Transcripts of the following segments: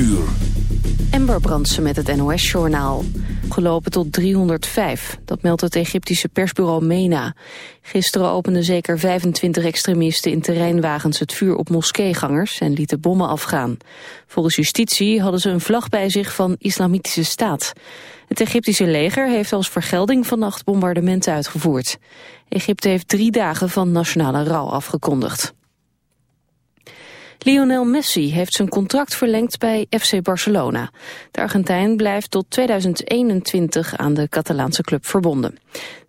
uur. Met het NOS-journaal. Gelopen tot 305, dat meldt het Egyptische persbureau MENA. Gisteren openden zeker 25 extremisten in terreinwagens het vuur op moskeegangers en lieten bommen afgaan. Volgens justitie hadden ze een vlag bij zich van Islamitische Staat. Het Egyptische leger heeft als vergelding vannacht bombardementen uitgevoerd. Egypte heeft drie dagen van nationale rouw afgekondigd. Lionel Messi heeft zijn contract verlengd bij FC Barcelona. De Argentijn blijft tot 2021 aan de Catalaanse club verbonden.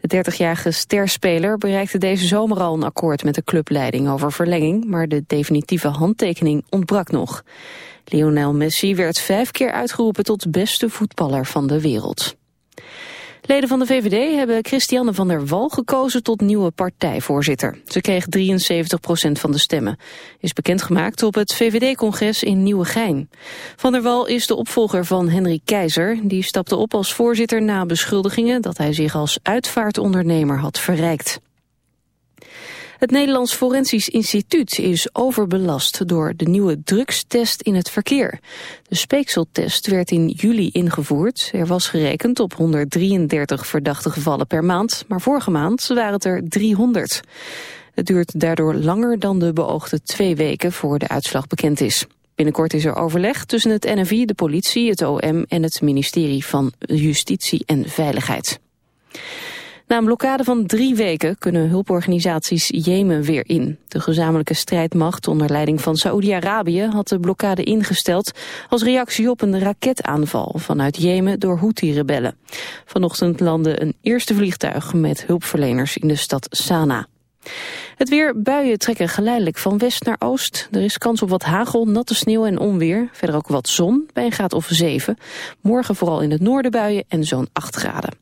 De 30-jarige sterspeler bereikte deze zomer al een akkoord met de clubleiding over verlenging, maar de definitieve handtekening ontbrak nog. Lionel Messi werd vijf keer uitgeroepen tot beste voetballer van de wereld. Leden van de VVD hebben Christiane van der Wal gekozen tot nieuwe partijvoorzitter. Ze kreeg 73% van de stemmen. Is bekendgemaakt op het VVD-congres in Nieuwegein. Van der Wal is de opvolger van Henry Keizer. Die stapte op als voorzitter na beschuldigingen dat hij zich als uitvaartondernemer had verrijkt. Het Nederlands Forensisch Instituut is overbelast door de nieuwe drugstest in het verkeer. De speekseltest werd in juli ingevoerd. Er was gerekend op 133 verdachte gevallen per maand, maar vorige maand waren het er 300. Het duurt daardoor langer dan de beoogde twee weken voor de uitslag bekend is. Binnenkort is er overleg tussen het NFI, de politie, het OM en het ministerie van Justitie en Veiligheid. Na een blokkade van drie weken kunnen hulporganisaties Jemen weer in. De gezamenlijke strijdmacht onder leiding van Saoedi-Arabië had de blokkade ingesteld als reactie op een raketaanval vanuit Jemen door Houthi-rebellen. Vanochtend landde een eerste vliegtuig met hulpverleners in de stad Sanaa. Het weer, buien trekken geleidelijk van west naar oost. Er is kans op wat hagel, natte sneeuw en onweer. Verder ook wat zon, bij een graad of 7. Morgen vooral in het noorden buien en zo'n 8 graden.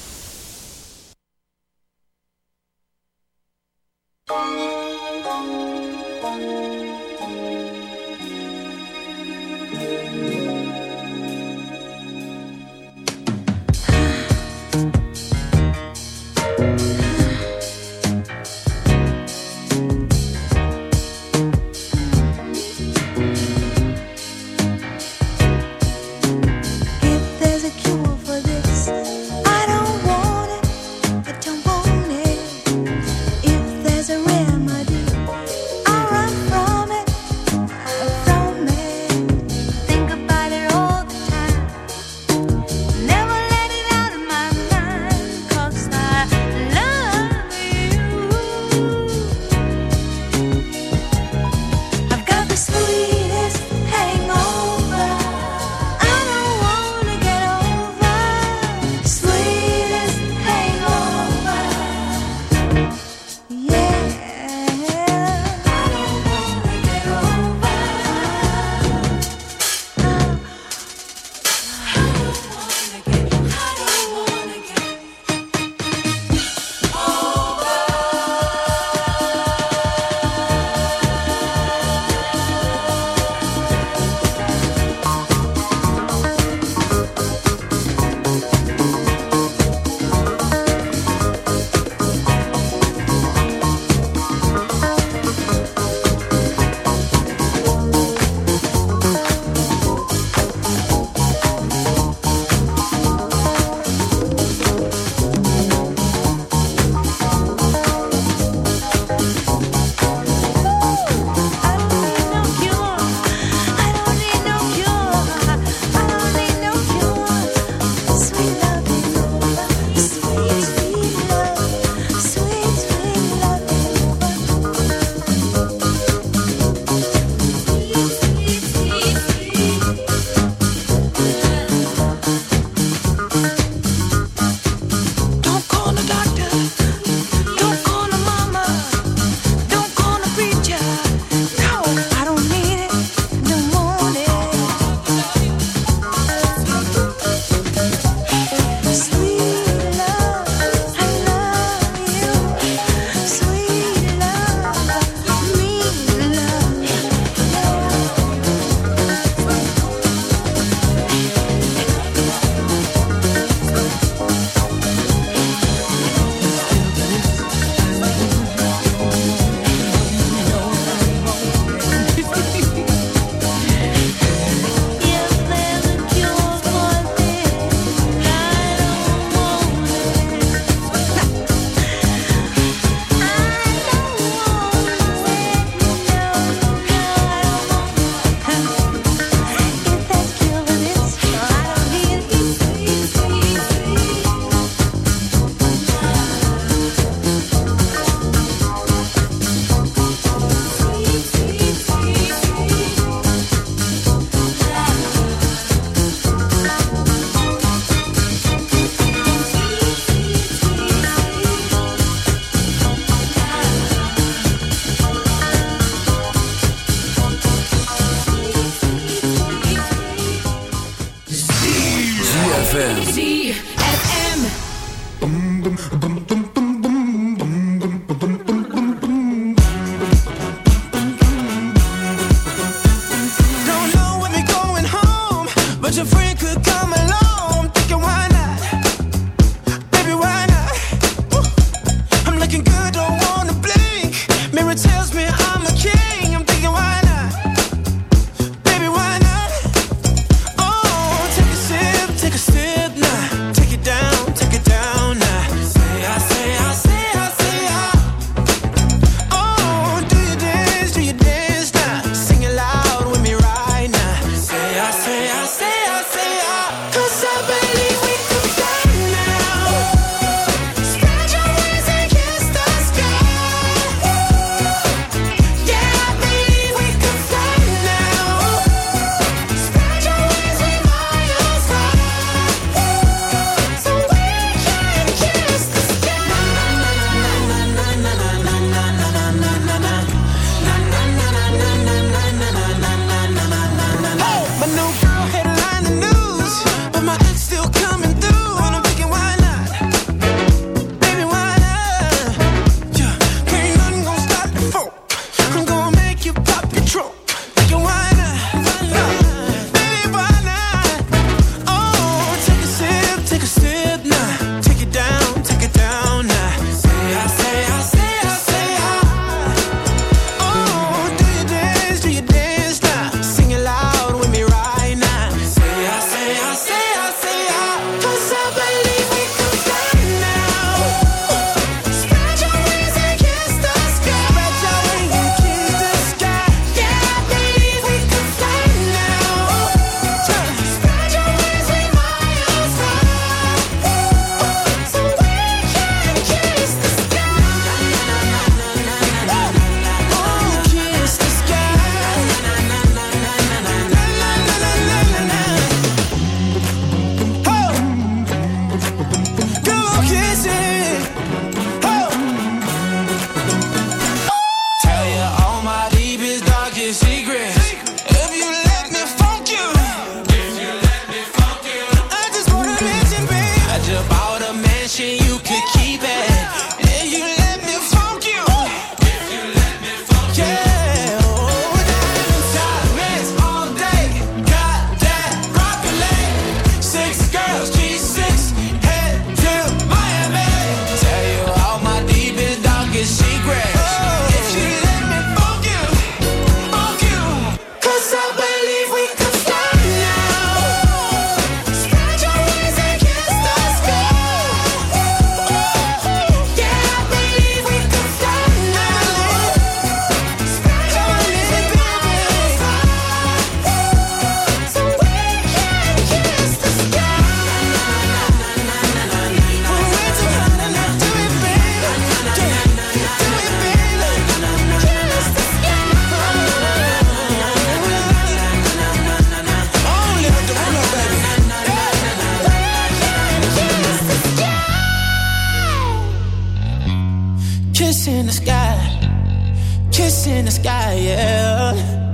In the sky, yeah.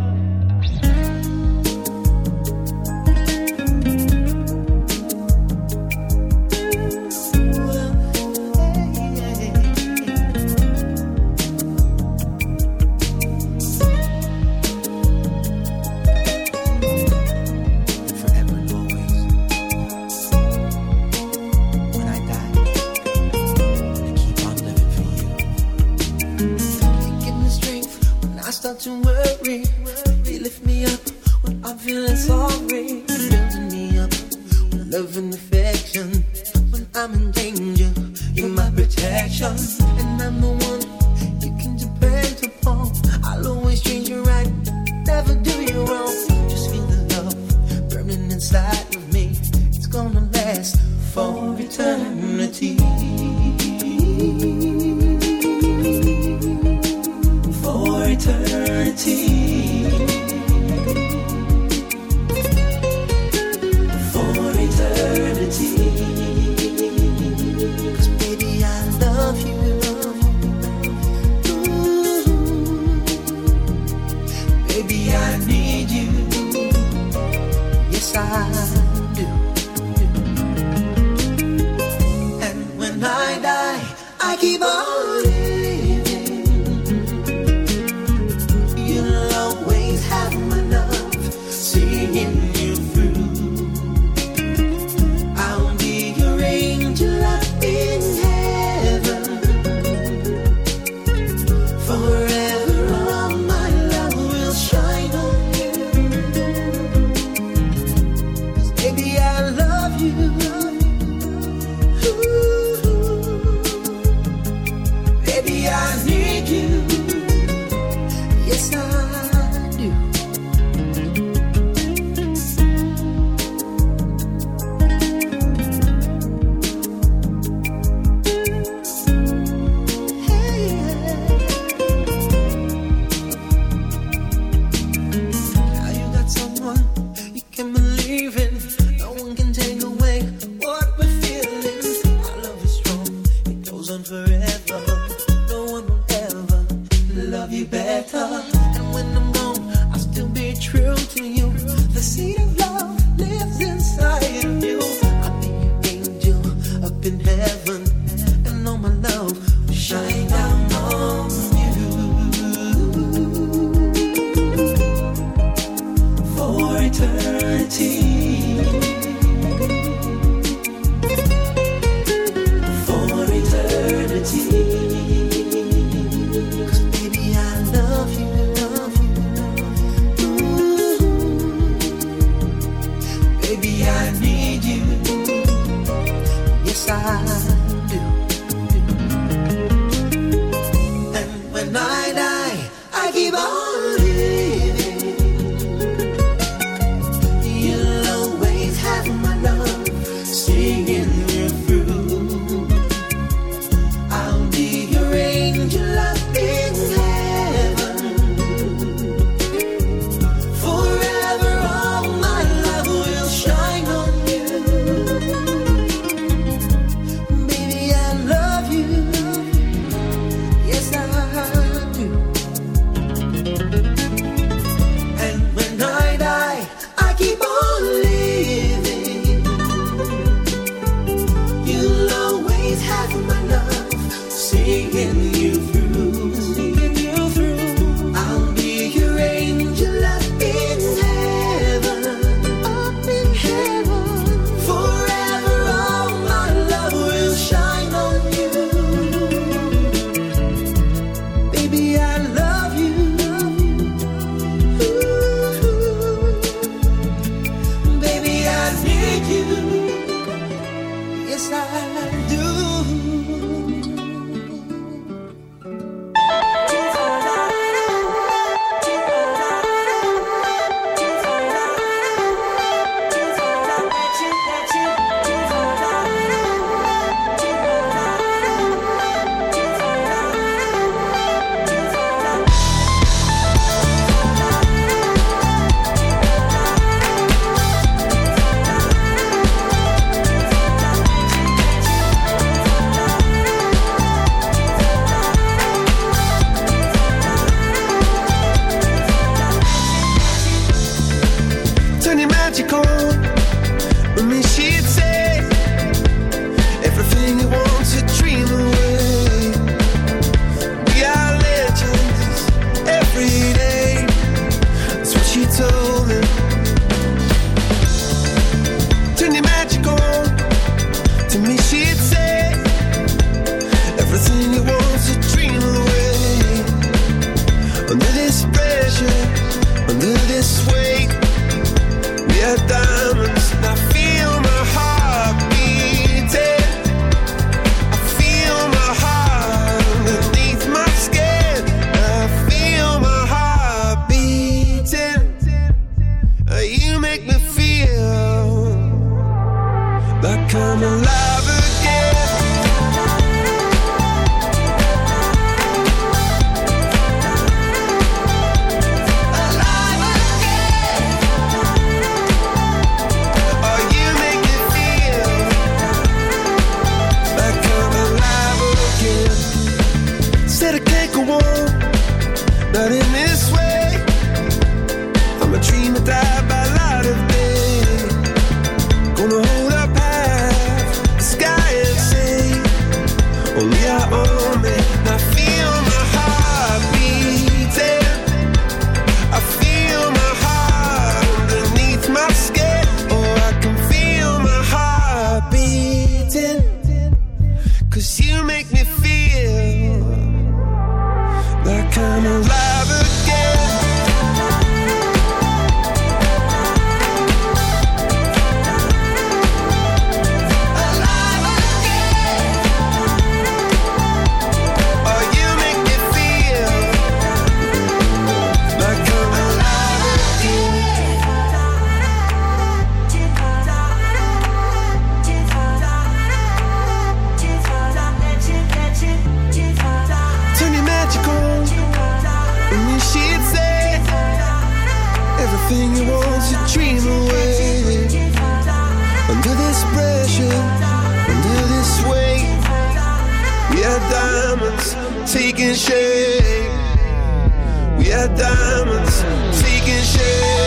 diamonds, seeking shade.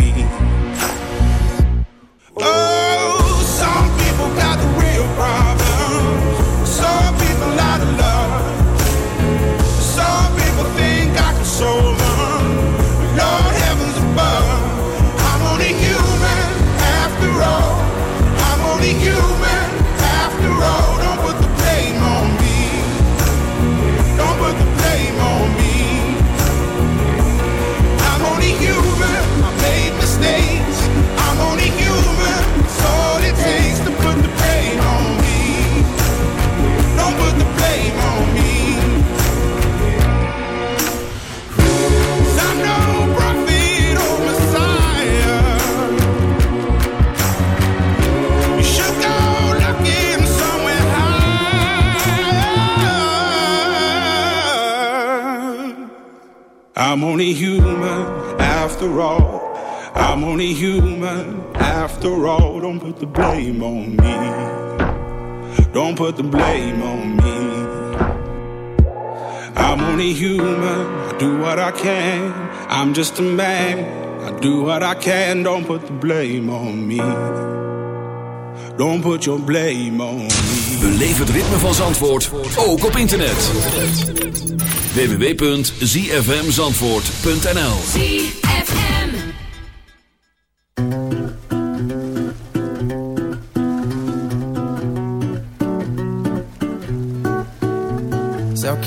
The blame on me. Don't put the blame on me. I'm only human. I do what I can. I'm just a man. I do what I can. Don't put the blame on me. Don't put your blame on me. Beleef het ritme van Zandvoort ook op internet. www.zfmzandvoort.nl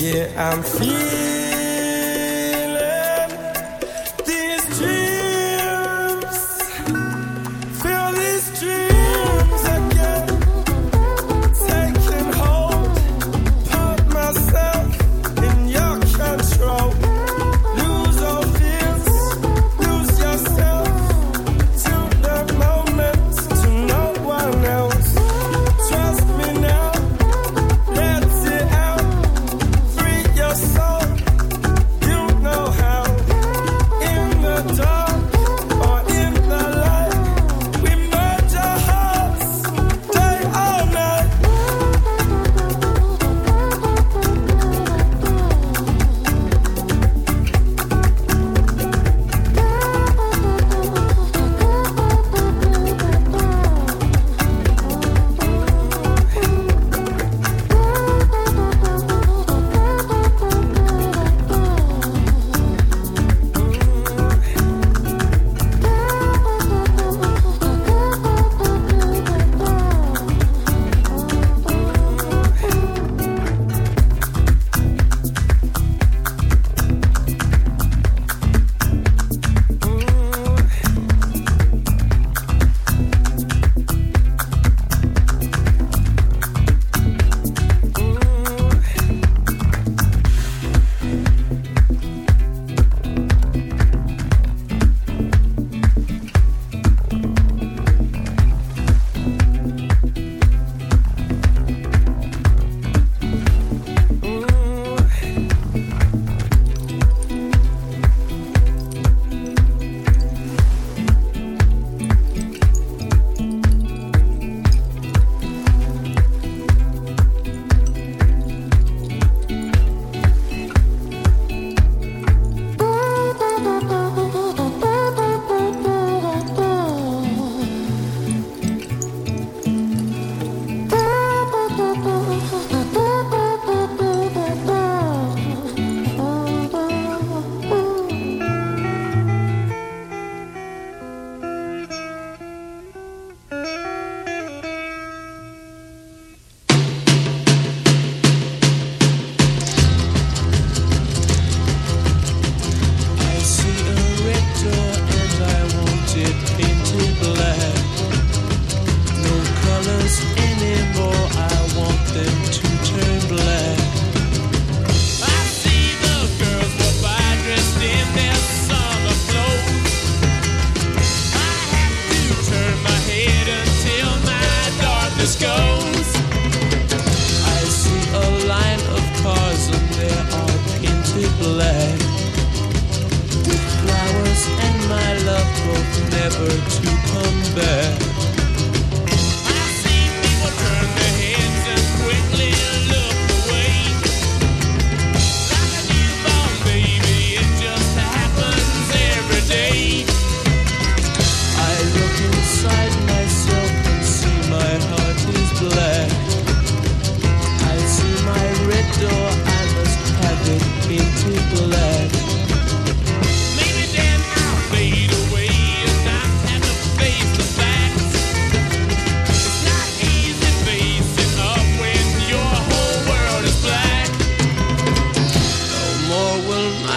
Yeah, I'm feeling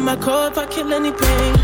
My core if I kill any pain.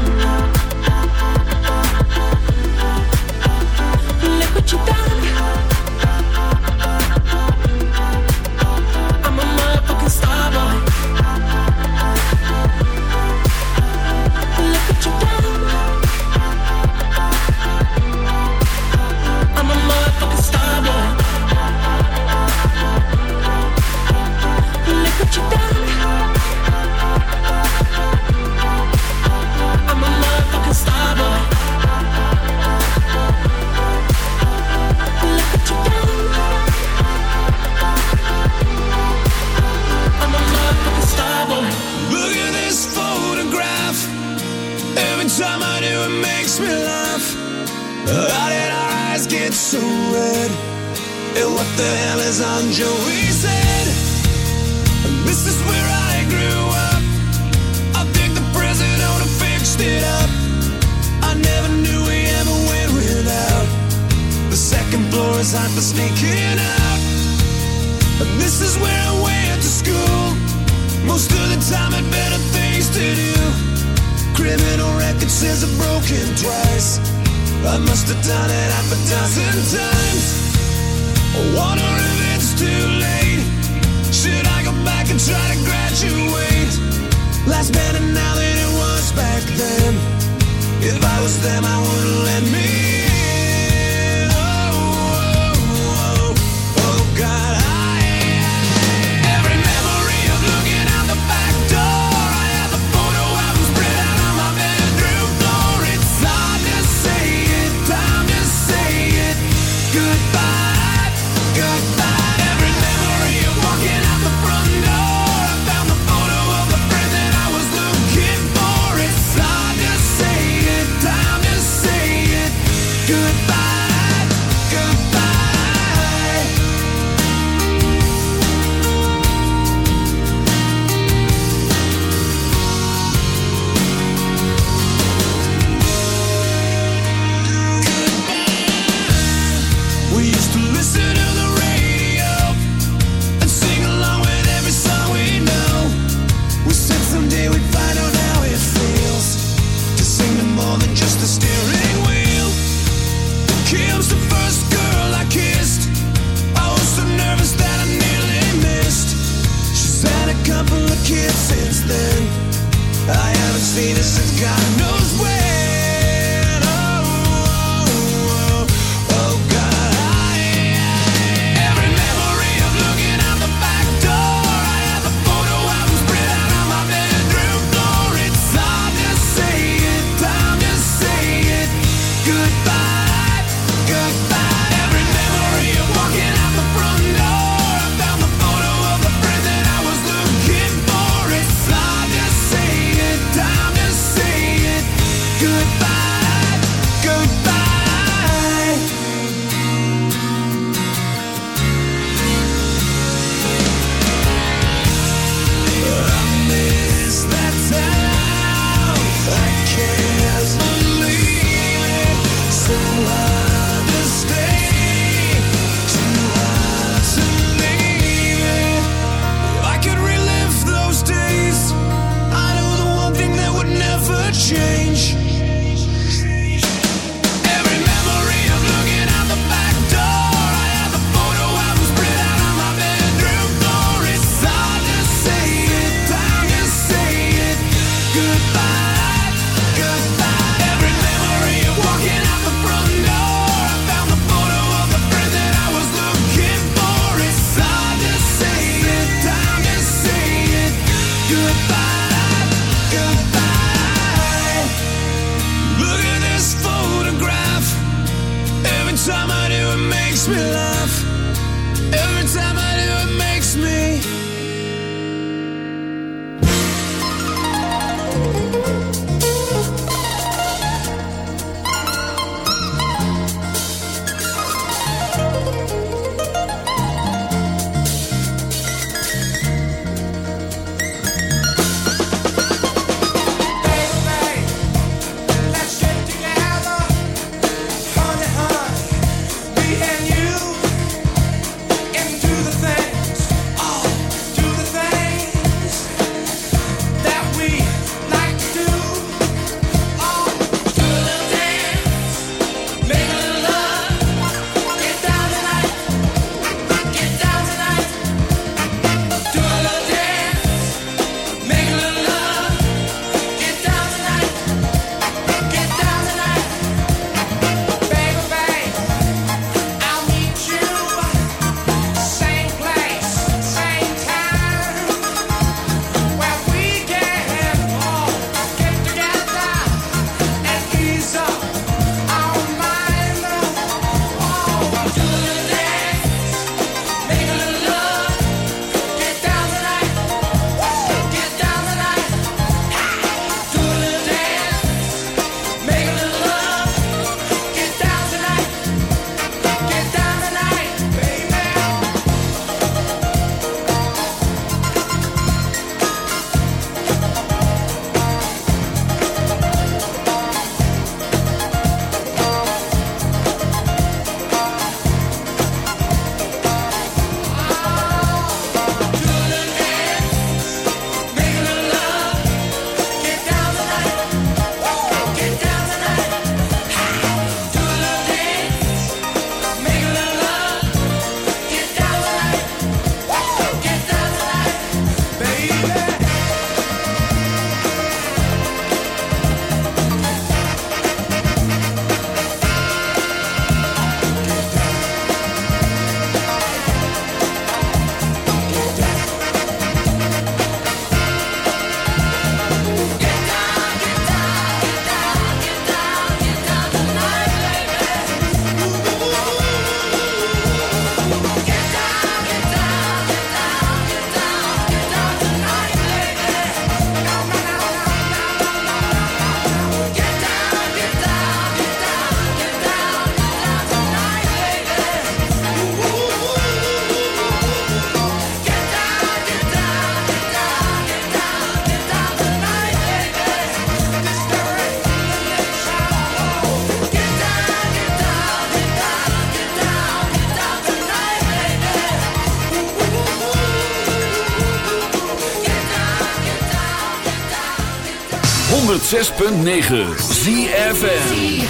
106.9 ZFM.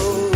Oh.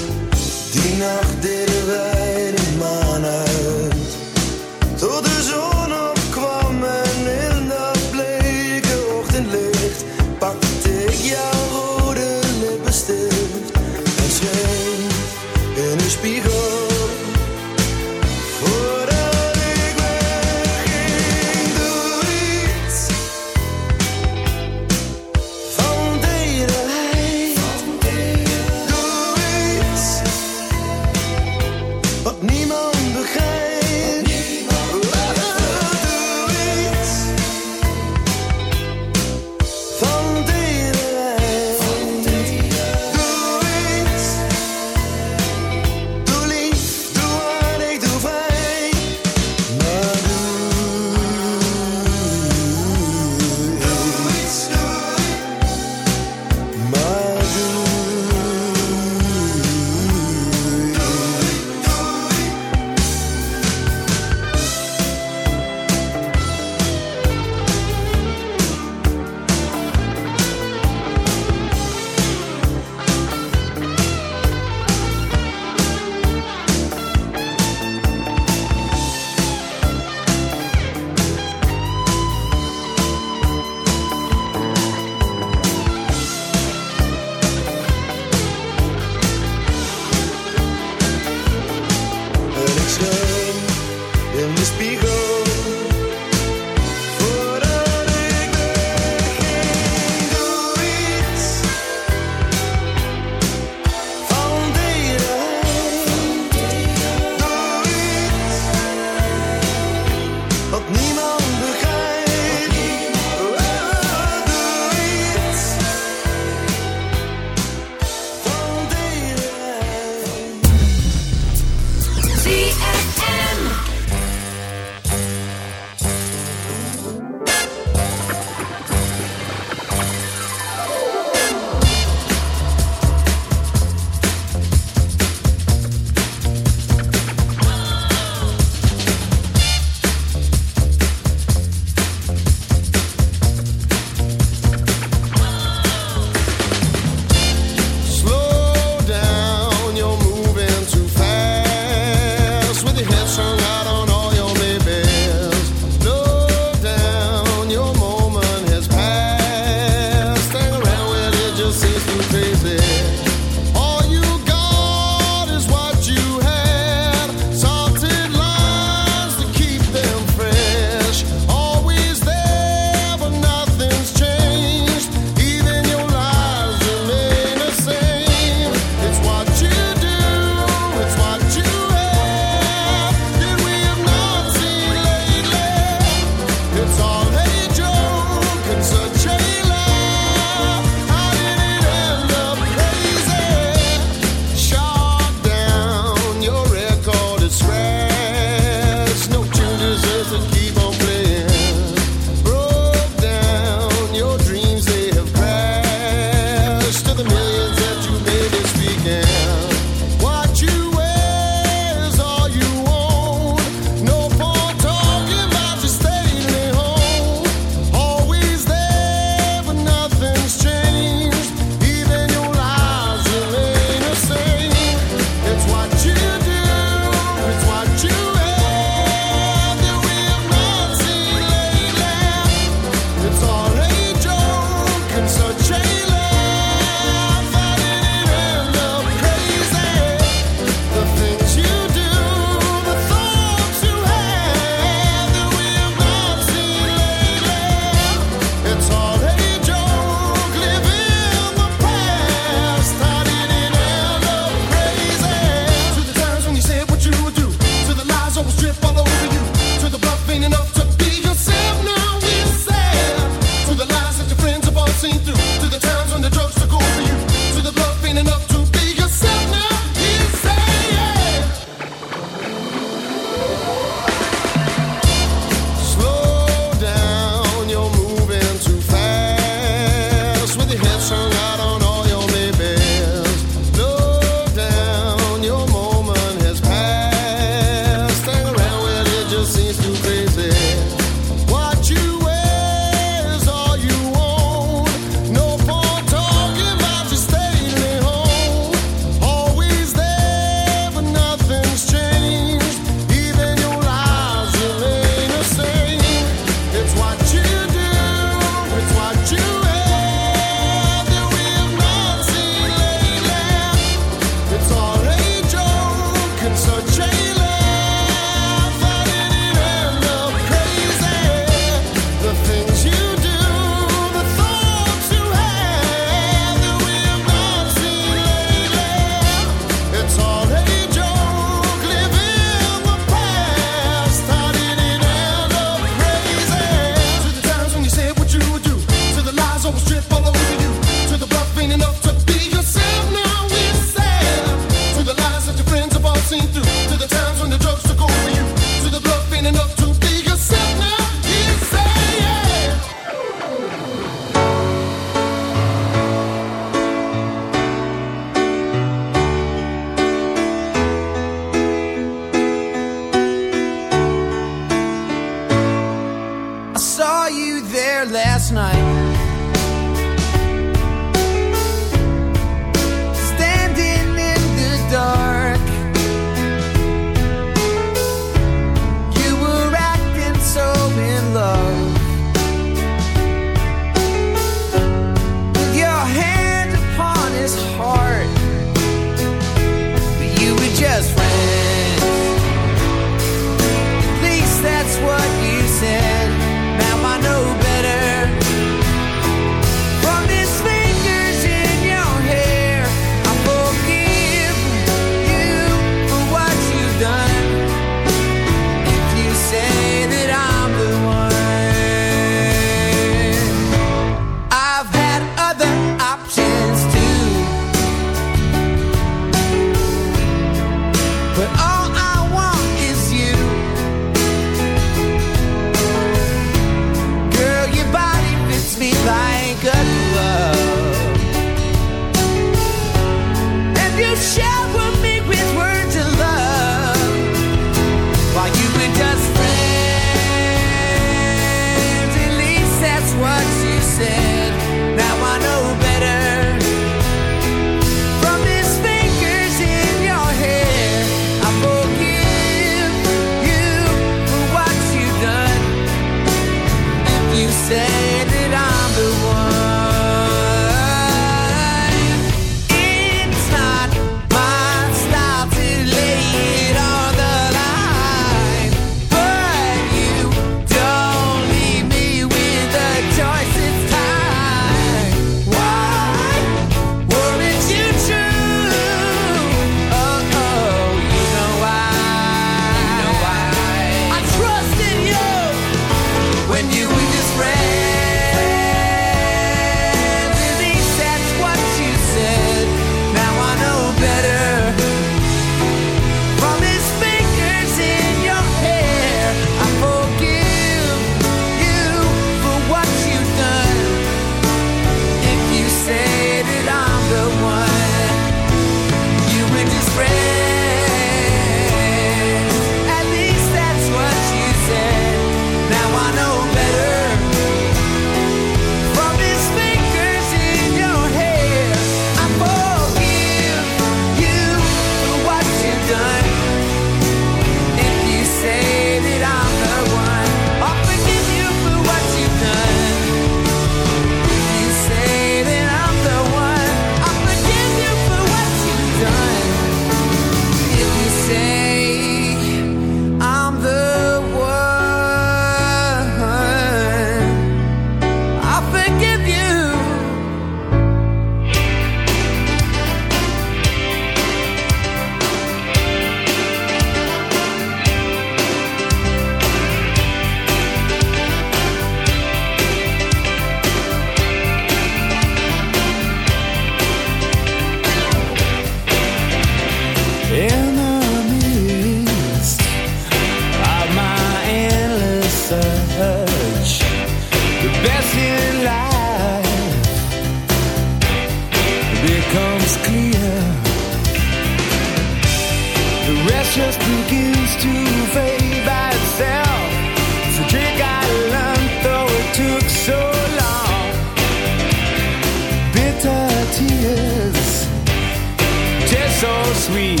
so sweet.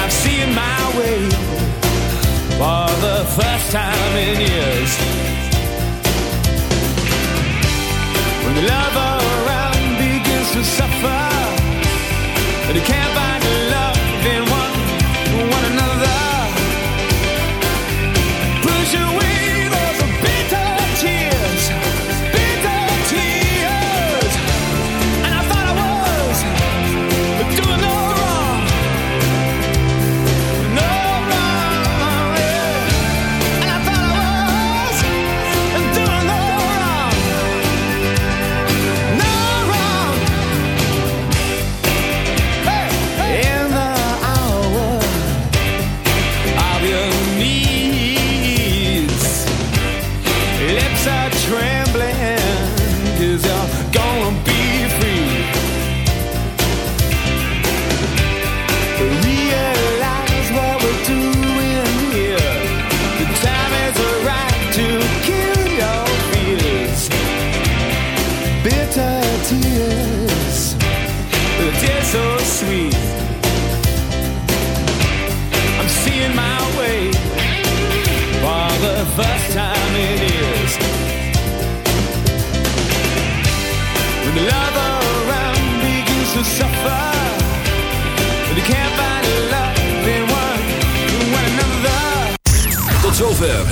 I've seen my way for the first time in years. When the love around begins to suffer, and you can't.